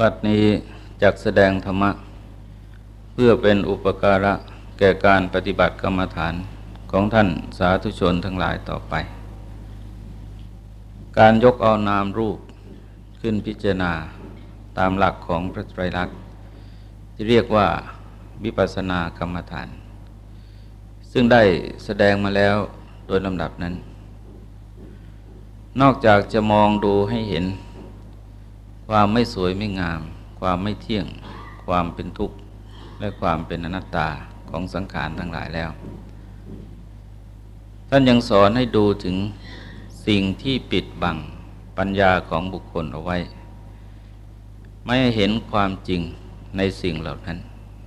บัดนี้จักแสดงธรรมะ เพื่อเป็นอุปการะแก่การปฏิบัติกรรมฐานของท่านสาธุชนทั้งหลายต่อไป การยกเอานามรูปขึ้นพิจารณาตามหลักของพระไตรลักษณ์ที่เรียกว่าวิปัสสนากรรมฐาน ซึ่งได้แสดงมาแล้วโดยลำดับนั้น นอกจากจะมองดูให้เห็น ความไม่สวยไม่งาม ความไม่เที่ยง ความเป็นทุกข์ และความเป็นอนัตตาของสังขารทั้งหลายแล้ว ท่านยังสอนให้ดูถึงสิ่งที่ปิดบังปัญญาของบุคคลเอาไว้ ไม่เห็นความจริงในสิ่งเหล่านั้น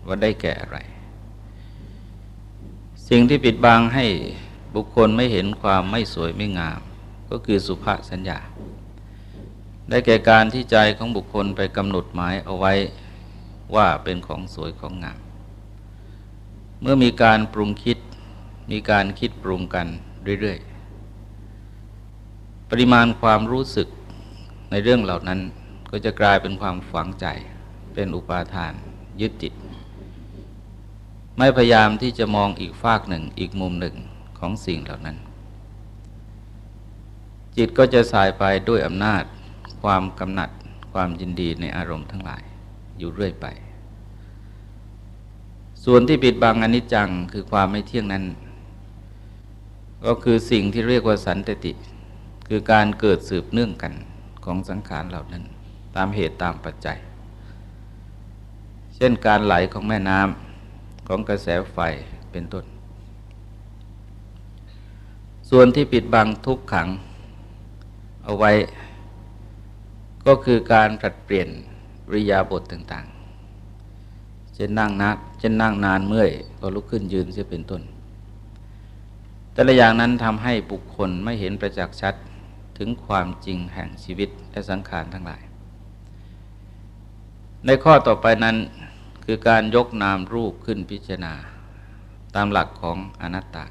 ว่าได้แก่อะไร สิ่งที่ปิดบังให้บุคคลไม่เห็นความไม่สวยไม่งาม ก็คือสุภาษสัญญา ได้แก่การที่ใจของบุคคลไปกำหนดหมายเอาไว้ว่าเป็นของสวยของงาม เมื่อมีการปรุงคิด มีการคิดปรุงกันเรื่อยๆ ปริมาณความรู้สึกในเรื่องเหล่านั้นก็จะกลายเป็นความฝังใจ เป็นอุปาทาน ยึดติดไม่พยายามที่จะมองอีกฝากหนึ่งอีกมุมหนึ่งของสิ่งเหล่านั้น จิตก็จะสายไปด้วยอำนาจ ความกำหนัดความยินดีในอารมณ์ทั้งหลายอยู่เรื่อยไป ส่วนที่ปิดบังอนิจจังคือความไม่เที่ยงนั้น ก็คือสิ่งที่เรียกว่าสันตติ คือการเกิดสืบเนื่องกันของสังขารเหล่านั้น ตามเหตุตามปัจจัย เช่นการไหลของแม่น้ำของกระแสไฟเป็นต้น ส่วนที่ปิดบังทุกขังเอาไว้ ก็คือการผลัดเปลี่ยนริยาบทต่างๆ เช่นนั่งนักเช่นนั่งนานเมื่อย ก็ลุกขึ้นยืนเสียเป็นต้น แต่ละอย่างนั้นทำให้บุคคลไม่เห็นประจักษ์ชัดถึงความจริงแห่งชีวิตและสังขารทั้งหลาย ในข้อต่อไปนั้นคือการยกนามรูปขึ้นพิจารณา ตามหลักของอนัตตา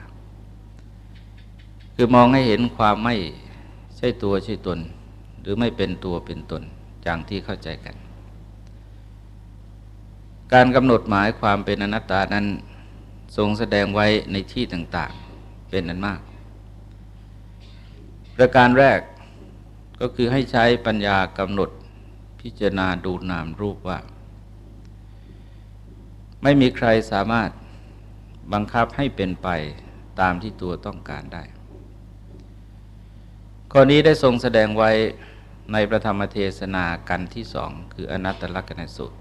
คือมองให้เห็นความไม่ใช่ตัวใช่ตน หรือไม่เป็นตัวเป็นตนอย่างที่เข้าใจกัน การกำหนดหมายความเป็นอนัตตานั้นทรงแสดงไว้ในที่ต่างๆเป็นนั้นมาก ประการแรกก็คือให้ใช้ปัญญากำหนดพิจารณาดูนามรูปว่า ไม่มีใครสามารถบังคับให้เป็นไปตามที่ตัวต้องการได้ข้อนี้ได้ทรงแสดงไว้ ในประธรรมเทศนากันที่สองคืออนัตตลกนัสุต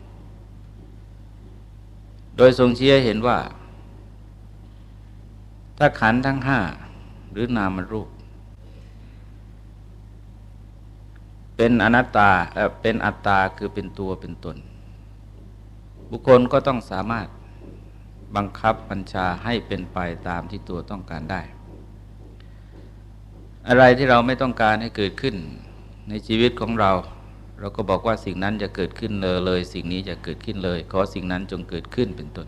โดยทรงเชี้เห็นว่า ถ้าขันทั้งห้าหรือนามรูป เป็นอนัตตาเป็นอัตตาคือเป็นตัวเป็นตน บุคคลก็ต้องสามารถบังคับบัญชาให้เป็นไปตามที่ตัวต้องการได้ อะไรที่เราไม่ต้องการให้เกิดขึ้น ในชีวิตของเรา เราก็บอกว่าสิ่งนั้นจะเกิดขึ้นเลยเลย สิ่งนี้จะเกิดขึ้นเลย ขอสิ่งนั้นจงเกิดขึ้นเป็นต้น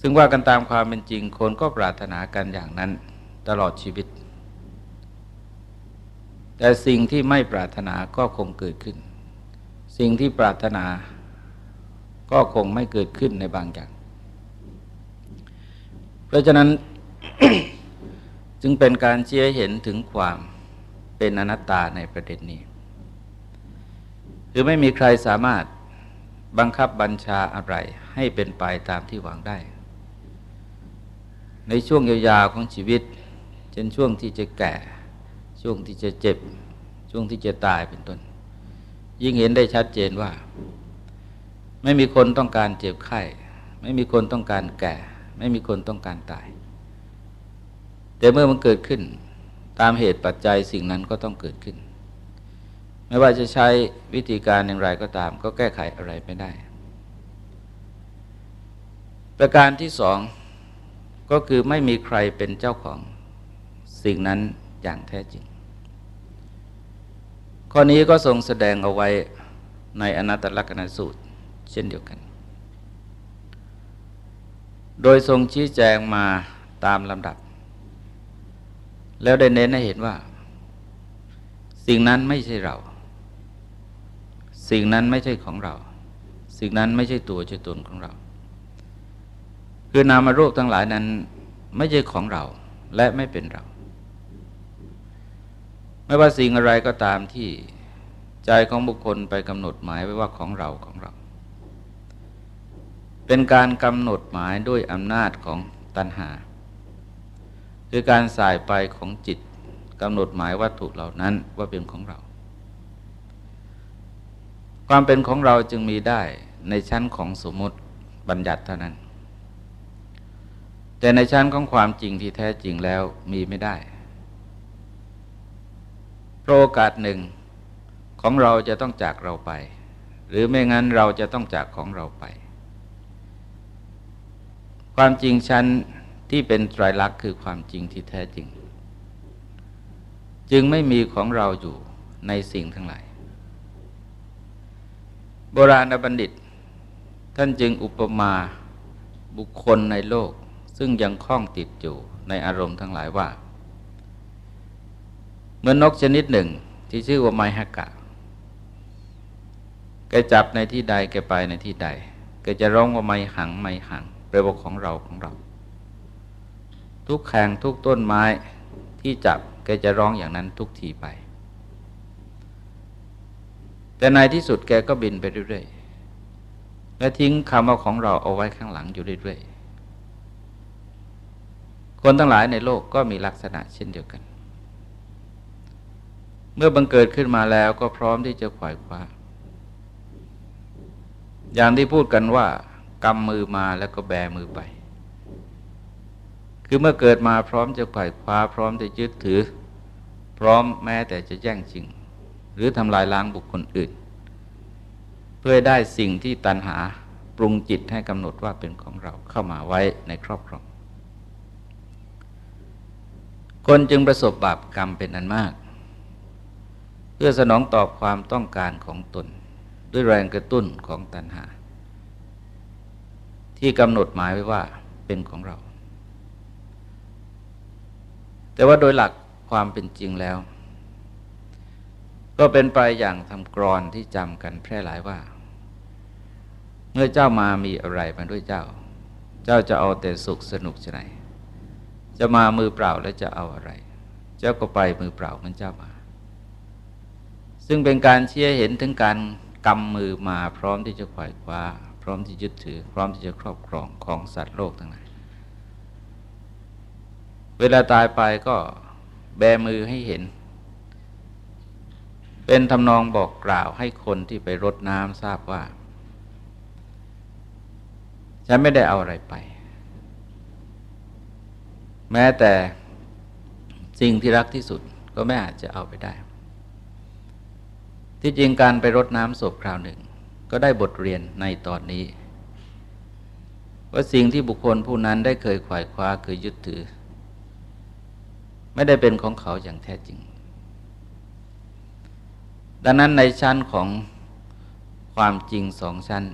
ซึ่งว่ากันตามความเป็นจริงคนก็ปรารถนากันอย่างนั้นตลอดชีวิต แต่สิ่งที่ไม่ปรารถนาก็คงเกิดขึ้น สิ่งที่ปรารถนาก็คงไม่เกิดขึ้นในบางอย่าง เพราะฉะนั้น จึงเป็นการเชี้เห็นถึงความ เป็นอนัตตาในประเด็นนี้ คือไม่มีใครสามารถบังคับบัญชาอะไรให้เป็นไปตามที่หวังได้ ในช่วงยาวๆของชีวิตเช่นช่วงที่จะแก่ ช่วงที่จะเจ็บ ช่วงที่จะตายเป็นต้น ยิ่งเห็นได้ชัดเจนว่า ไม่มีคนต้องการเจ็บไข้ ไม่มีคนต้องการแก่ ไม่มีคนต้องการตาย แต่เมื่อมันเกิดขึ้น ตามเหตุปัจจัยสิ่งนั้นก็ต้องเกิดขึ้น ไม่ว่าจะใช้วิธีการอย่างไรก็ตาม ก็แก้ไขอะไรไม่ได้ ประการที่สองก็คือไม่มีใครเป็นเจ้าของสิ่งนั้นอย่างแท้จริง ข้อนี้ก็ทรงแสดงเอาไว้ในอนัตตลกนสูตร เช่นเดียวกัน โดยทรงชี้แจงมาตามลำดับ แล้วได้เน้นให้เห็นว่า สิ่งนั้นไม่ใช่เรา สิ่งนั้นไม่ใช่ของเรา สิ่งนั้นไม่ใช่ตัวใช่ตนของเรา คือนามรูปทั้งหลายนั้น ไม่ใช่ของเราและไม่เป็นเรา ไม่ว่าสิ่งอะไรก็ตามที่ใจของบุคคลไปกำหนดหมายไว้ว่าของเราของเรา เป็นการกำหนดหมายด้วยอำนาจของตัณหา คือการสายไปของจิตกำหนดหมายวัตถุเหล่านั้นว่าเป็นของเรา ความเป็นของเราจึงมีได้ในชั้นของสมมติบัญญัติเท่านั้น แต่ในชั้นของความจริงที่แท้จริงแล้วมีไม่ได้โอกาสหนึ่งของเราจะต้องจากเราไป หรือไม่งั้นเราจะต้องจากของเราไป ความจริงชั้น ที่เป็นไตรลักษณ์คือความจริงที่แท้จริง จึงไม่มีของเราอยู่ในสิ่งทั้งหลาย โบราณบัณฑิต ท่านจึงอุปมาบุคคลในโลก ซึ่งยังคล้องติดอยู่ในอารมณ์ทั้งหลายว่า เหมือนนกชนิดหนึ่งที่ชื่อว่าไมฮกกะแกจับในที่ใดแกไปในที่ใดแกจะร้องว่าไม่หังไม่หังแปลว่าของเราของเรา ทุกแข่งทุกต้นไม้ที่จับแกจะร้องอย่างนั้นทุกทีไป แต่ในที่สุดแกก็บินไปเรื่อยๆ และทิ้งคำว่าของเราเอาไว้ข้างหลังอยู่เรื่อยๆ คนทั้งหลายในโลกก็มีลักษณะเช่นเดียวกัน เมื่อบังเกิดขึ้นมาแล้วก็พร้อมที่จะขวายคว้า อย่างที่พูดกันว่ากำมือมาแล้วก็แบมือไป คือเมื่อเกิดมาพร้อมจะไขว่คว้าพร้อมจะยึดถือ พร้อมแม้แต่จะแย่งชิง หรือทำลายล้างบุคคลอื่น เพื่อได้สิ่งที่ตันหาปรุงจิตให้กำหนดว่าเป็นของเราเข้ามาไว้ในครอบครอง คนจึงประสบบาปกรรมเป็นอันมาก เพื่อสนองตอบความต้องการของตน ด้วยแรงกระตุ้นของตัณหา ที่กำหนดหมายไว้ว่าเป็นของเรา แต่ว่าโดยหลักความเป็นจริงแล้ว ก็เป็นไปอย่างทำกรอนที่จำกันแพร่หลายว่า เมื่อเจ้ามามีอะไรมาด้วยเจ้า เจ้าจะเอาแต่สุขสนุกช่ไหมจะมามือเปล่าแล้วจะเอาอะไร เจ้าก็ไปมือเปล่าเหมือนเจ้ามา ซึ่งเป็นการเชี่ยเห็นถึงการกำมือมาพร้อมที่จะขวายคว้า พร้อมที่ยึดถือ พร้อมที่จะครอบครองของสัตว์โลกทั้งหลาย เวลาตายไปก็แบมือให้เห็น เป็นทำนองบอกกล่าวให้คนที่ไปรดน้ำทราบว่า ฉันไม่ได้เอาอะไรไป แม้แต่สิ่งที่รักที่สุดก็ไม่อาจจะเอาไปได้ ที่จริงการไปรดน้ำศพคราวหนึ่ง ก็ได้บทเรียนในตอนนี้ ว่าสิ่งที่บุคคลผู้นั้นได้เคยขวายคว้าคือยึดถือ ไม่ได้เป็นของเขาอย่างแท้จริง ดังนั้นในชั้นของความจริงสองชั้น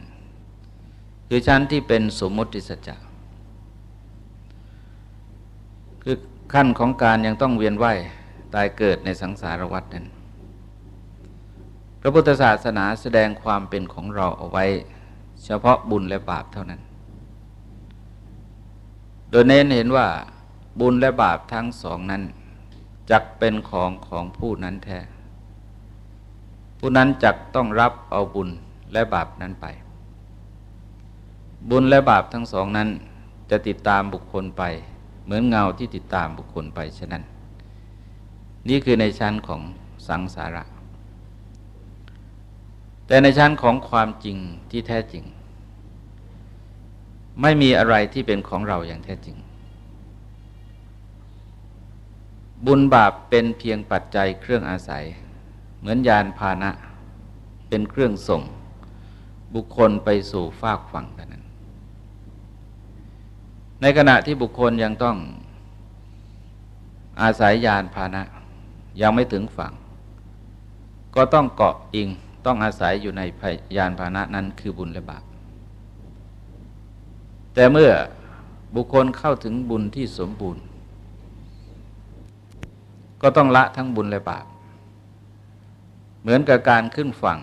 คือชั้นที่เป็นสมมติสัจจะคือขั้นของการยังต้องเวียนว่ายตายเกิดในสังสารวัฏนั้น พระพุทธศาสนาแสดงความเป็นของเราเอาไว้ เฉพาะบุญและบาปเท่านั้น โดยเน้นเห็นว่า บุญและบาปทั้งสองนั้นจักเป็นของของผู้นั้นแท้ ผู้นั้นจักต้องรับเอาบุญและบาปนั้นไป บุญและบาปทั้งสองนั้น จะติดตามบุคคลไป เหมือนเงาที่ติดตามบุคคลไปฉะนั้น นี่คือในชั้นของสังสาระ แต่ในชั้นของความจริงที่แท้จริง ไม่มีอะไรที่เป็นของเราอย่างแท้จริง บุญบาปเป็นเพียงปัจจัยเครื่องอาศัย เหมือนยานพาหนะ เป็นเครื่องส่ง บุคคลไปสู่ฟากฝั่งเท่านั้น ในขณะที่บุคคลยังต้องอาศัยยานพาหนะ ยังไม่ถึงฝั่ง ก็ต้องเกาะอิงต้องอาศัยอยู่ในยานพาหนะนั้นคือบุญและบาปแต่เมื่อบุคคลเข้าถึงบุญที่สมบูรณ์ ก็ต้องละทั้งบุญและบาป เหมือนกับการขึ้นฝั่ง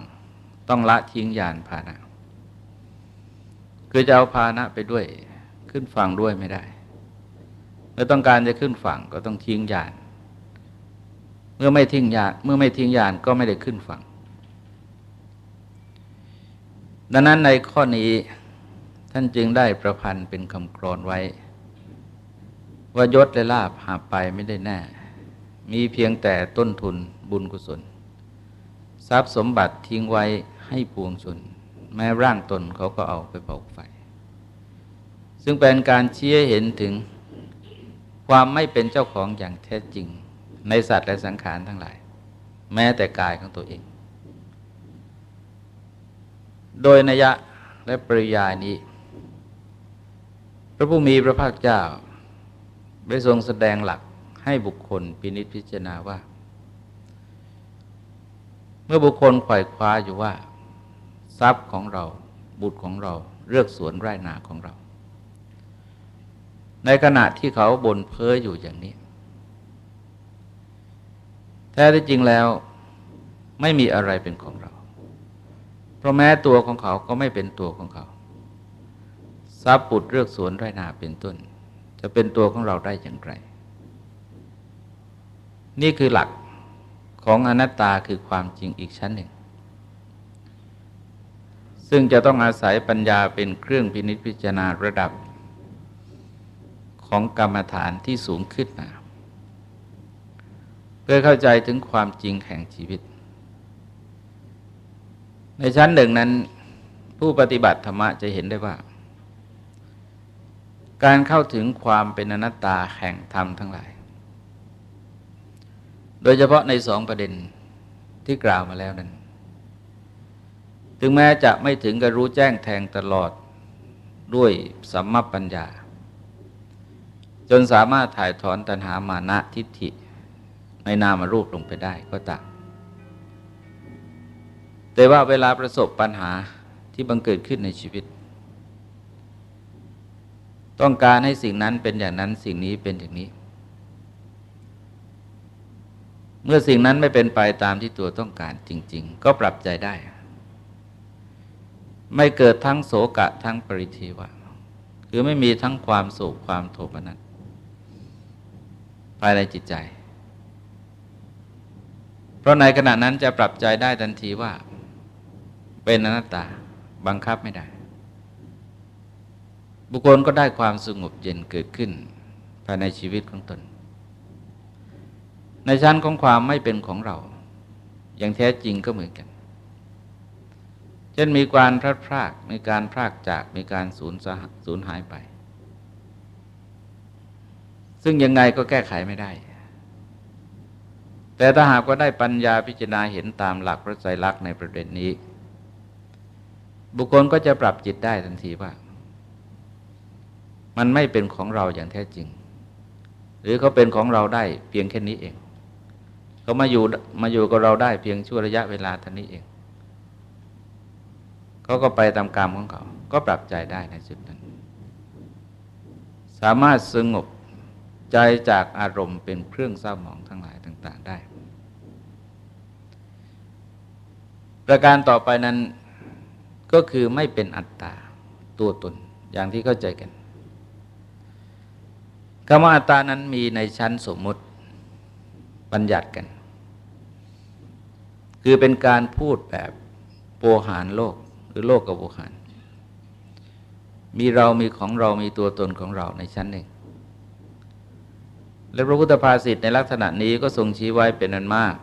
ต้องละทิ้งยานพาหนะ คือจะเอาพาหนะไปด้วย ขึ้นฝั่งด้วยไม่ได้ เมื่อต้องการจะขึ้นฝั่งก็ต้องทิ้งยาน เมื่อไม่ทิ้งยานเมื่อไม่ทิ้งยานก็ไม่ได้ขึ้นฝั่ง ดังนั้นในข้อนี้ท่านจึงได้ประพันธ์เป็นคำกรอนไว้ ว่ายศและลาภหาไปไม่ได้แน่ มีเพียงแต่ต้นทุนบุญกุศล ทรัพย์สมบัติทิ้งไว้ให้ปวงชน แม้ร่างตนเขาก็เอาไปเผาไฟ ซึ่งเป็นการเชี้เห็นถึงความไม่เป็นเจ้าของอย่างแท้จริง ในสัตว์และสังขารทั้งหลาย แม้แต่กายของตัวเอง โดยนัยะและปริยายนี้ พระผู้มีพระภาคเจ้าได้ทรงแสดงหลัก ให้บุคคลพินิจพิจารณาว่า เมื่อบุคคลไขว่คว้าอยู่ว่า ทรัพย์ของเราบุตรของเราเลือกสวนไร่นาของเรา ในขณะที่เขาบนเพ้ออยู่อย่างนี้ แท้ที่จริงแล้วไม่มีอะไรเป็นของเรา เพราะแม้ตัวของเขาก็ไม่เป็นตัวของเขา ทรัพย์ปุตรเลือกสวนไรนาเป็นต้น จะเป็นตัวของเราได้อย่างไร นี่คือหลักของอนัตตาคือความจริงอีกชั้นหนึ่ง ซึ่งจะต้องอาศัยปัญญาเป็นเครื่องพินิจพิจารณาระดับของกรรมฐานที่สูงขึ้นมาเพื่อเข้าใจถึงความจริงแห่งชีวิต ในชั้นหนึ่งนั้น ผู้ปฏิบัติธรรมะจะเห็นได้ว่า การเข้าถึงความเป็นอนัตตาแห่งธรรมทั้งหลาย โดยเฉพาะในสองประเด็นที่กล่าวมาแล้วนั้น ถึงแม้จะไม่ถึงกับรู้แจ้งแทงตลอดด้วยสัมมาปัญญา จนสามารถถ่ายถอนตัณหามานะทิฏฐิในนามารูปลงไปได้ก็ตามแต่ว่าเวลาประสบปัญหาที่บังเกิดขึ้นในชีวิต ต้องการให้สิ่งนั้นเป็นอย่างนั้นสิ่งนี้เป็นอย่างนี้ เมื่อสิ่งนั้นไม่เป็นไปตามที่ตัวต้องการจริง ๆ ก็ปรับใจได้ ไม่เกิดทั้งโศกะทั้งปริทีวะ คือไม่มีทั้งความโศกความโทมนัสภายในจิตใจ เพราะในขณะนั้นจะปรับใจได้ทันทีว่า เป็นอนัตตาบังคับไม่ได้ บุคคลก็ได้ความสงบเย็นเกิดขึ้น ภายในชีวิตของตน ในชั้นของความไม่เป็นของเรา อย่างแท้จริงก็เหมือนกัน เช่นมีการพลาดพลาดมีการพลากจาก มีการสูญสูญหายไป ซึ่งยังไงก็แก้ไขไม่ได้ แต่ถ้าหากว่าได้ปัญญาพิจารณาเห็นตามหลักพระไตรลักษณ์ในประเด็นนี้ บุคคลก็จะปรับจิตได้ทันทีว่า มันไม่เป็นของเราอย่างแท้จริง หรือเขาเป็นของเราได้เพียงแค่นี้เอง เขามาอยู่มาอยู่กับเราได้เพียงชั่วระยะเวลาเท่านี้เองเขาก็ไปตามกรรมของเขา ก็ปรับใจได้ในจุดนั้น สามารถสงบใจจากอารมณ์เป็นเครื่องเศร้าหมองทั้งหลายต่าง ๆ ได้ ประการต่อไปนั้นก็คือไม่เป็นอัตตาตัวตนอย่างที่เข้าใจกันคำว่าอัตตานั้นมีในชั้นสมมุติบัญญัติกัน คือเป็นการพูดแบบโปหารโลกหรือโลกกับโปหาร มีเรามีของเรามีตัวตนของเราในชั้นหนึ่ง และพระพุทธภาษิตในลักษณะนี้ก็ทรงชี้ไว้เป็นอันมาก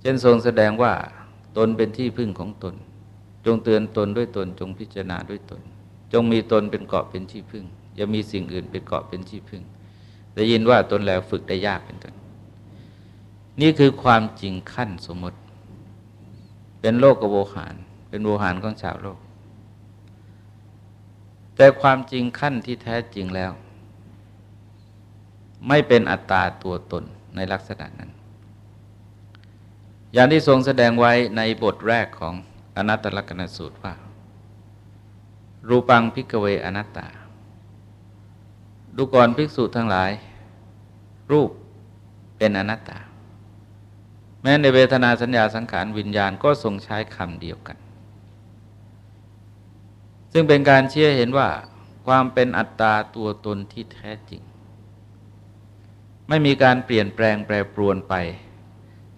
เช่นทรงแสดงว่าตนเป็นที่พึ่งของตน จงเตือนตนด้วยตนจงพิจารณาด้วยตน จงมีตนเป็นเกาะเป็นที่พึ่ง อย่ามีสิ่งอื่นเป็นเกาะเป็นที่พึ่งได้ยินว่าตนแล้วฝึกได้ยากเป็นต้น นี่คือความจริงขั้นสมมติ เป็นโลกกโวหาร เป็นโวหารของชาวโลก แต่ความจริงขั้นที่แท้จริงแล้ว ไม่เป็นอัตตาตัวตนในลักษณะนั้น อย่างที่ทรงแสดงไว้ในบทแรกของอนัตตลกนสูตรว่า รูปังพิกเวอนัตตา ดูก่อนภิกษุทั้งหลาย รูปเป็นอนัตตา ม้ในเวทนาสัญญาสังขารวิญญาณก็ทรงใช้คำเดียวกัน ซึ่งเป็นการเชื่อเห็นว่าความเป็นอัตตาตัวตนที่แท้จริง ไม่มีการเปลี่ยนแปลงแปรปรวนไป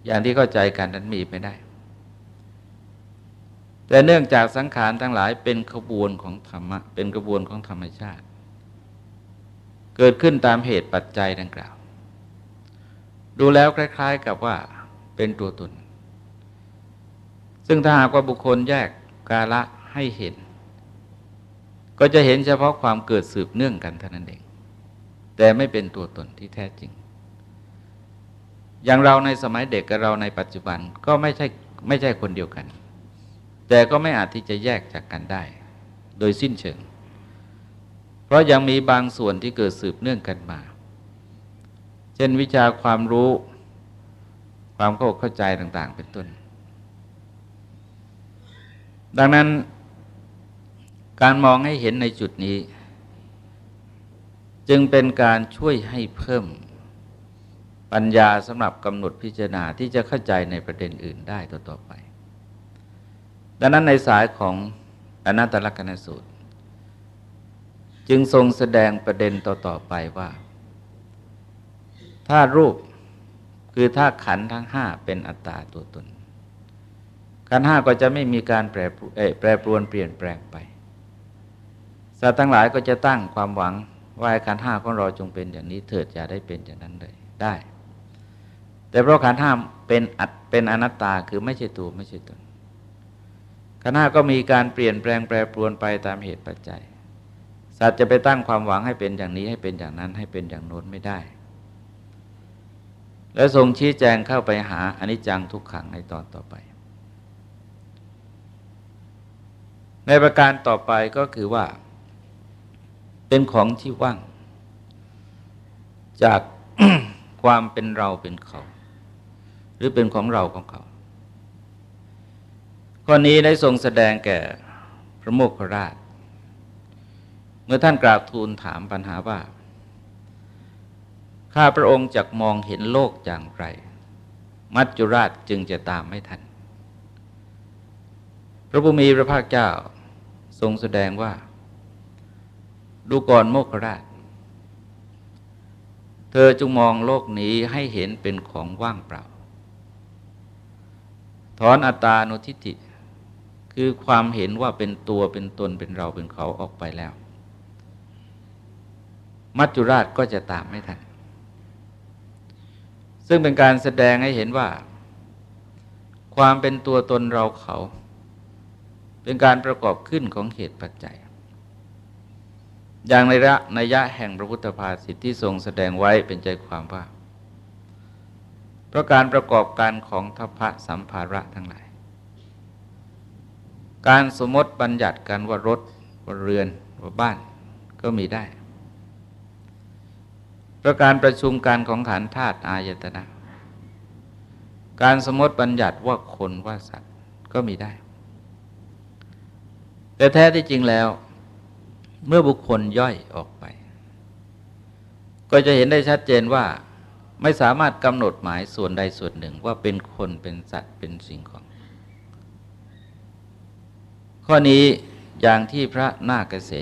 อย่างที่เข้าใจกันนั้นมีไม่ได้ แต่เนื่องจากสังขารทั้งหลายเป็นขบวนของธรรมะเป็นกระบวนของธรรมชาติ เกิดขึ้นตามเหตุปัจจัยดังกล่าว ดูแล้วคล้าย ๆ กับว่า เป็นตัวตน ซึ่งถ้าหากว่าบุคคลแยกกาละให้เห็น ก็จะเห็นเฉพาะความเกิดสืบเนื่องกันเท่านั้นเอง แต่ไม่เป็นตัวตนที่แท้จริง อย่างเราในสมัยเด็กกับเราในปัจจุบันก็ไม่ใช่ไม่ใช่คนเดียวกัน แต่ก็ไม่อาจที่จะแยกจากกันได้ โดยสิ้นเชิง เพราะยังมีบางส่วนที่เกิดสืบเนื่องกันมา เช่นวิชาความรู้ ความเข้าเข้าใจต่าง ๆ เป็นต้น ดังนั้น การมองให้เห็นในจุดนี้ จึงเป็นการช่วยให้เพิ่มปัญญาสำหรับกำหนดพิจารณาที่จะเข้าใจในประเด็นอื่นได้ต่อๆไป ดังนั้นในสายของอนัตตลกนสูตร จึงทรงแสดงประเด็นต่อๆไปว่า ถ้ารูป คือถ้าขันทั้งห้าเป็นอัตตาตัวตน ขันห้าก็จะไม่มีการแปรแปรปรวนเปลี่ยนแปลงไปสัตว์ทั้งหลายก็จะตั้งความหวังว่าขันห้าของเราจงเป็นอย่างนี้เถิดอย่าได้เป็นอย่างนั้นเลยได้ แต่เพราะขันห้าเป็นอัตเป็นอนัตตาคือไม่ใช่ตัวไม่ใช่ตนขันห้าก็มีการเปลี่ยนแปลงแปรปรวนไปตามเหตุปัจจัย สัตว์จะไปตั้งความหวังให้เป็นอย่างนี้ให้เป็นอย่างนั้นให้เป็นอย่างโน้นไม่ได้ และทรงชี้แจงเข้าไปหาอนิจจังทุกขังในตอนต่อไป ในประการต่อไปก็คือว่า เป็นของที่ว่าง จากความเป็นเราเป็นเขา หรือเป็นของเราของเขา ข้อนี้ได้ทรงแสดงแก่พระโมคคราช เมื่อท่านกราบทูลถามปัญหาว่า ข้าพระองค์จักมองเห็นโลกอย่างไร มัจจุราชจึงจะตามไม่ทัน พระบุมีพระภาคเจ้าทรงแสดงว่า ดูก่อนโมกขราช เธอจงมองโลกนี้ให้เห็นเป็นของว่างเปล่า ถอนอัตตาโนทิฏฐิคือความเห็นว่าเป็นตัวเป็นตนเป็นเราเป็นเขาออกไปแล้ว มัจจุราชก็จะตามไม่ทัน ซึ่งเป็นการแสดงให้เห็นว่า ความเป็นตัวตนเราเขา เป็นการประกอบขึ้นของเหตุปัจจัย อย่างในระในยะแห่งพระพุทธภาษิที่ทรงแสดงไว้เป็นใจความว่าเพราะการประกอบการของทพะสัมภาระทั้งหลาย การสมมติบัญญัติกันว่ารถว่าเรือนว่าบ้านก็มีได้ ประการประชุมการของขันธาตุอายตนะ การสมมติบัญญัติว่าคนว่าสัตว์ก็มีได้ แต่แท้ที่จริงแล้ว เมื่อบุคคลย่อยออกไป ก็จะเห็นได้ชัดเจนว่าไม่สามารถกำหนดหมายส่วนใดส่วนหนึ่งว่าเป็นคนเป็นสัตว์เป็นสิ่งของ ข้อนี้อย่างที่พระนาคเกษ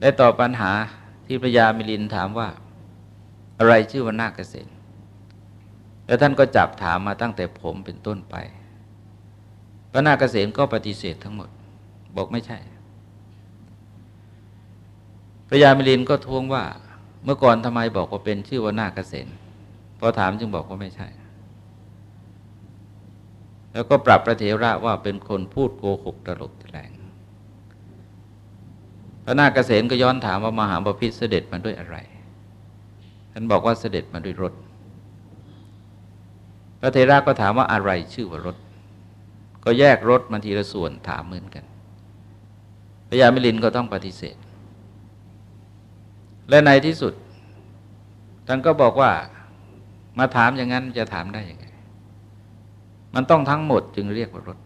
ได้ตอบปัญหา ที่พระยามิลินถามว่า อะไรชื่อว่านาคเกษตรแล้วท่านก็จับถามมาตั้งแต่ผมเป็นต้นไป พระนาคเกษตรก็ปฏิเสธทั้งหมด บอกไม่ใช่ พระยามิลินก็ท้วงว่า เมื่อก่อนทำไมบอกว่าเป็นชื่อว่านาคเกษตรพอถามจึงบอกว่าไม่ใช่ แล้วก็ปรับพระเถระว่าเป็นคนพูดโกหกตลก พระนาคเกษณก็ย้อนถามว่ามหาบพิษเสด็จมาด้วยอะไร ท่านบอกว่าเสด็จมาด้วยรถ พระเทระก็ถามว่าอะไรชื่อว่ารถ ก็แยกรถมาทีละส่วนถามเหมือนกัน พระยามิลินก็ต้องปฏิเสธ และในที่สุด ท่านก็บอกว่ามาถามอย่างนั้นจะถามได้ยังไง มันต้องทั้งหมดจึงเรียกว่ารถ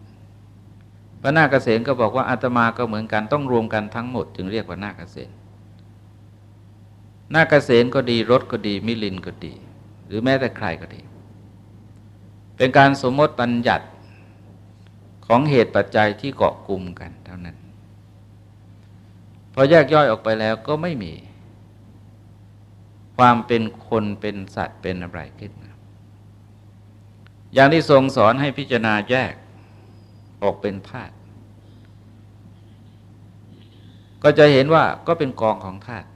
พระนาคเกษก็บอกว่าอาตมาก็เหมือนกันต้องรวมกันทั้งหมด จึงเรียกว่านาคเกษนาคเกษก็ดีรถก็ดี มิลินก็ดี หรือแม้แต่ใครก็ดี เป็นการสมมติบัญญัติของเหตุปัจจัยที่เกาะกลุ่มกันเท่านั้น พอแยกย่อยออกไปแล้วก็ไม่มี ความเป็นคนเป็นสัตว์เป็นอะไรขึ้นมาอย่างที่ทรงสอนให้พิจารณาแยกออกเป็นธาตุ ก็จะเห็นว่าก็เป็นกองของธาตุ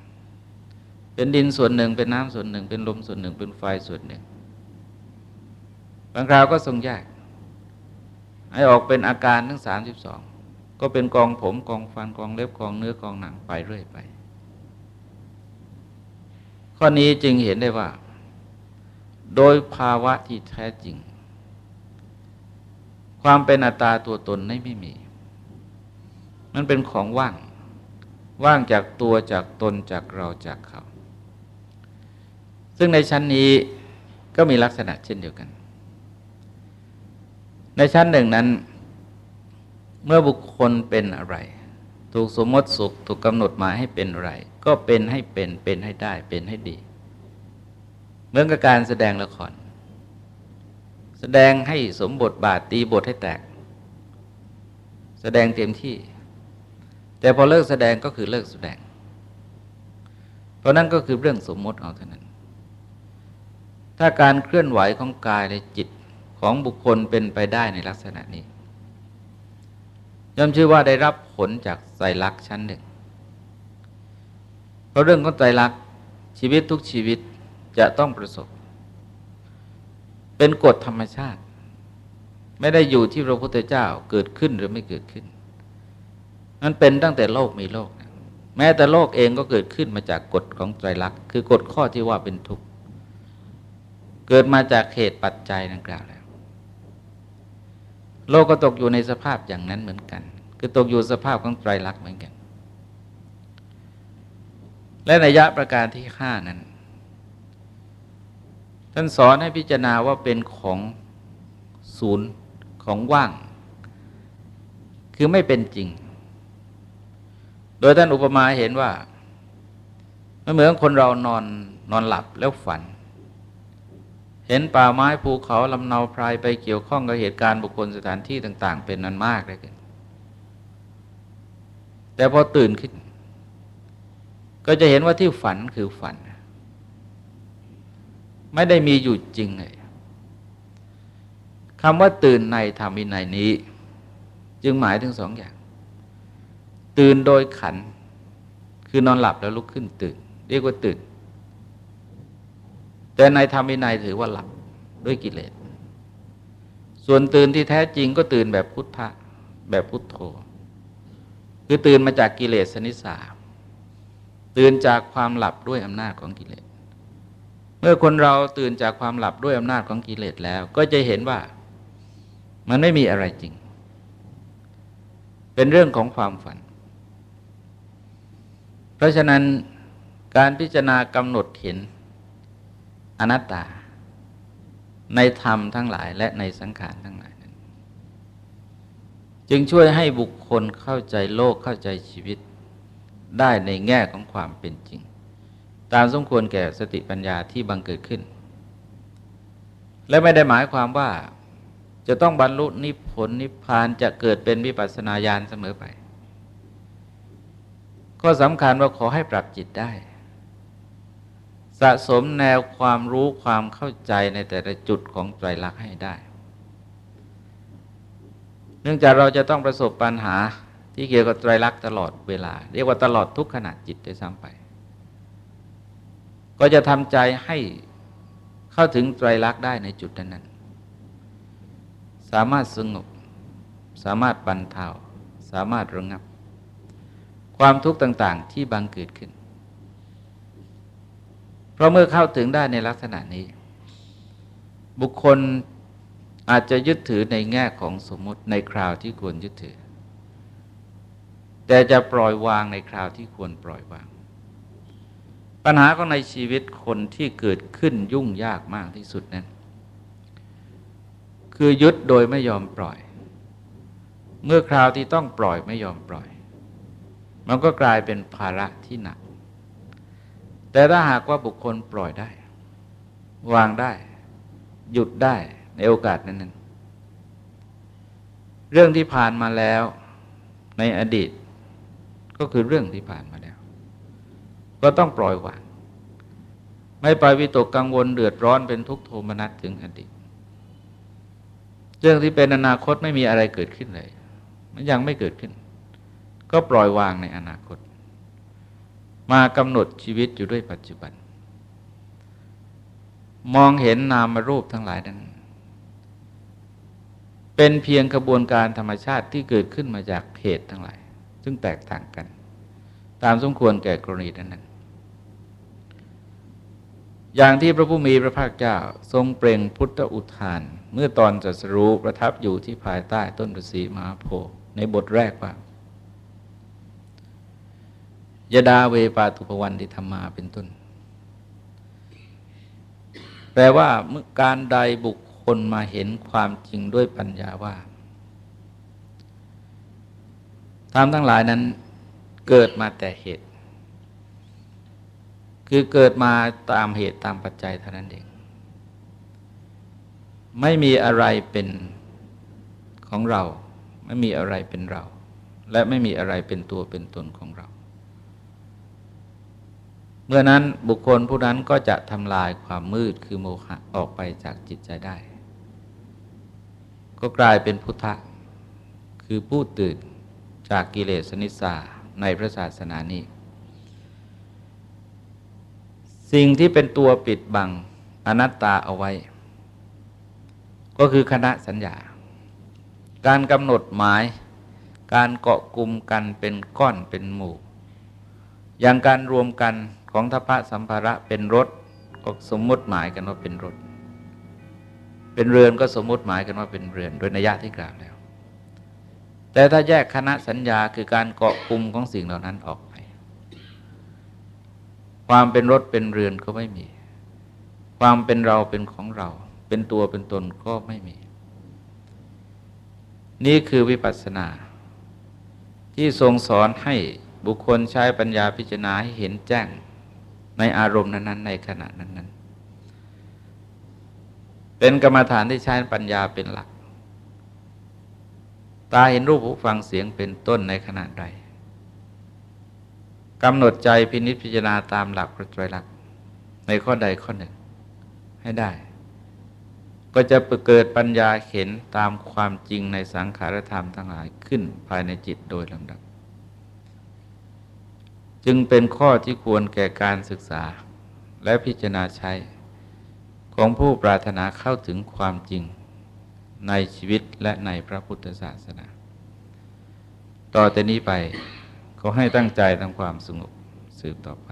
เป็นดินส่วนหนึ่งเป็นน้ำส่วนหนึ่ง เป็นลมส่วนหนึ่ง เป็นไฟส่วนหนึ่ง บางคราวก็ทรงแยกให้ออกเป็นอาการทั้งสามสิบสองก็เป็นกองผมกองฟันกองเล็บกองเนื้อกองหนังไปเรื่อยไป ข้อนี้จึงเห็นได้ว่า โดยภาวะที่แท้จริง ความเป็นอัตตาตัวตนไม่มี มันเป็นของว่าง ว่างจากตัวจากตนจากเราจากเขา ซึ่งในชั้นนี้ก็มีลักษณะเช่นเดียวกัน ในชั้นหนึ่งนั้น เมื่อบุคคลเป็นอะไร ถูกสมมติสุขถูกกำหนดมาให้เป็นอะไร ก็เป็นให้เป็นเป็นให้ได้เป็นให้ดี เหมือนกับการแสดงละคร แสดงให้สมบทบาทตีบทให้แตก แสดงเต็มที่ แต่พอเลิกแสดงก็คือเลิกแสดง เพราะนั่นก็คือเรื่องสมมติเอาเท่านั้น ถ้าการเคลื่อนไหวของกายและจิตของบุคคลเป็นไปได้ในลักษณะนี้ย่อมชื่อว่าได้รับผลจากไตรลักชั้นหนึ่ง เพราะเรื่องของไตรลักชีวิตทุกชีวิตจะต้องประสบ เป็นกฎธรรมชาติ ไม่ได้อยู่ที่พระพุทธเจ้าเกิดขึ้นหรือไม่เกิดขึ้น มันเป็นตั้งแต่โลกมีโลก แม้แต่โลกเองก็เกิดขึ้นมาจากกฎของไตรลักษณ์คือกฎข้อที่ว่าเป็นทุกข์เกิดมาจากเหตุปัจจัยดังกล่าวแล้ว โลกก็ตกอยู่ในสภาพอย่างนั้นเหมือนกัน คือตกอยู่สภาพของไตรลักษณ์เหมือนกัน และในยะประการที่ห้านั้น ท่านสอนให้พิจารณาว่าเป็นของศูนย์ของว่าง คือไม่เป็นจริง โดยท่านอุปมาเห็นว่าเหมือนคนเรานอนนอนหลับแล้วฝัน เห็นป่าไม้ภูเขาลำเนาพรายไปเกี่ยวข้องกับเหตุการณ์บุคคลสถานที่ต่าง ๆ เป็นนันมากเลยกันแต่พอตื่นขึ้น ก็จะเห็นว่าที่ฝันคือฝัน ไม่ได้มีอยู่จริงเลยคำว่าตื่นในธรรมวินัยนี้ จึงหมายถึงสองอย่าง ตื่นโดยขัน คือนอนหลับแล้วลุกขึ้นตื่น เรียกว่าตื่น แต่ในธรรมวินัยถือว่าหลับด้วยกิเลส ส่วนตื่นที่แท้จริงก็ตื่นแบบพุทธะแบบพุทโธ คือตื่นมาจากกิเลสนิสาตื่นจากความหลับด้วยอำนาจของกิเลส เมื่อคนเราตื่นจากความหลับด้วยอำนาจของกิเลสแล้ว ก็จะเห็นว่ามันไม่มีอะไรจริง เป็นเรื่องของความฝัน เพราะฉะนั้นการพิจารณากำหนดเห็นอนัตตา ในธรรมทั้งหลายและในสังขารทั้งหลายนั้นจึงช่วยให้บุคคลเข้าใจโลกเข้าใจชีวิตได้ในแง่ของความเป็นจริง ตามสมควรแก่สติปัญญาที่บังเกิดขึ้น และไม่ได้หมายความว่าจะต้องบรรลุนิพพนนิพพานจะเกิดเป็นวิปัสสนาญาณเสมอไป ก็สำคัญว่าขอให้ปรับจิตได้ สะสมแนวความรู้ความเข้าใจในแต่ละจุดของไตรลักให้ได้ เนื่องจากเราจะต้องประสบปัญหาที่เกี่ยวกับไตรลักษณ์ตลอดเวลา เรียกว่าตลอดทุกขณะจิตได้ซ้ำไป ก็จะทำใจให้เข้าถึงไตรลักษณ์ได้ในจุดนั้น สามารถสงบ สามารถบรรเทาสามารถระงับ ความทุกข์ต่าง ๆ ที่บังเกิดขึ้น เพราะเมื่อเข้าถึงได้ในลักษณะนี้ บุคคลอาจจะยึดถือในแง่ของสมมติในคราวที่ควรยึดถือ แต่จะปล่อยวางในคราวที่ควรปล่อยวาง ปัญหาของในชีวิตคนที่เกิดขึ้นยุ่งยากมากที่สุดนั้น คือยึดโดยไม่ยอมปล่อย เมื่อคราวที่ต้องปล่อยไม่ยอมปล่อย มันก็กลายเป็นภาระที่หนัก แต่ถ้าหากว่าบุคคลปล่อยได้ วางได้ หยุดได้ในโอกาสนั้นๆ เรื่องที่ผ่านมาแล้วในอดีต ก็คือเรื่องที่ผ่านมาแล้ว ก็ต้องปล่อยวาง ไม่ไปวิตกกังวลเดือดร้อนเป็นทุกข์โทมนัสถึงอดีต เรื่องที่เป็นอนาคตไม่มีอะไรเกิดขึ้นเลย มันยังไม่เกิดขึ้น ก็ปล่อยวางในอนาคต มากำหนดชีวิตอยู่ด้วยปัจจุบัน มองเห็นนามรูปทั้งหลายนั้น เป็นเพียงกระบวนการธรรมชาติที่เกิดขึ้นมาจากเหตุทั้งหลาย ซึ่งแตกต่างกัน ตามสมควรแก่กรณีนั้นอย่างที่พระผู้มีพระภาคเจ้าทรงเปล่งพุทธอุทาน เมื่อตอนจัสรู้ประทับอยู่ที่ภายใต้ต้นประสีมหาโพในบทแรกว่า ยดาเวปาตุปวันติธรรมาเป็นต้น แปลว่าเมื่อการใดบุคคลมาเห็นความจริงด้วยปัญญาว่าธรรมทั้งหลายนั้นเกิดมาแต่เหตุ คือเกิดมาตามเหตุตามปัจจัยเท่านั้นเอง ไม่มีอะไรเป็นของเรา ไม่มีอะไรเป็นเรา และไม่มีอะไรเป็นตัวเป็นตนของเรา เมื่อนั้นบุคคลผู้นั้นก็จะทำลายความมืดคือโมหะออกไปจากจิตใจได้ ก็กลายเป็นพุทธะ คือผู้ตื่นจากกิเลสนิสาในพระศาสนานี้ สิ่งที่เป็นตัวปิดบังอนัตตาเอาไว้ ก็คือคณะสัญญา การกำหนดหมาย การเกาะกลุ่มกันเป็นก้อนเป็นหมู่ อย่างการรวมกัน ของทพะสัมภาระเป็นรถก็สมมติหมายกันว่าเป็นรถ เป็นเรือนก็สมมติหมายกันว่าเป็นเรือนโดยนัยยะที่กล่าวแล้ว แต่ถ้าแยกคณะสัญญาคือการเกาะกลุ่มของสิ่งเหล่านั้นออกไป ความเป็นรถเป็นเรือนก็ไม่มี ความเป็นเราเป็นของเรา เป็นตัวเป็นตนก็ไม่มี นี่คือวิปัสสนา ที่ทรงสอนให้บุคคลใช้ปัญญาพิจารณาให้เห็นแจ้ง ในอารมณ์นั้นๆ ในขณะนั้นๆ เป็นกรรมฐานที่ใช้ปัญญาเป็นหลัก ตาเห็นรูปหูฟังเสียงเป็นต้นในขณะใดกำหนดใจพินิจพิจารณาตามหลักพระไตรลักษณ์ในข้อใดข้อหนึ่งให้ได้ ก็จะเกิดปัญญาเห็นตามความจริงในสังขารธรรมทั้งหลายขึ้นภายในจิตโดยลำดับ จึงเป็นข้อที่ควรแก่การศึกษา และพิจารณาใช้ ของผู้ปรารถนาเข้าถึงความจริงในชีวิตและในพระพุทธศาสนา ต่อแต่นี้ไปขอให้ตั้งใจทำความสงบสืบต่อไป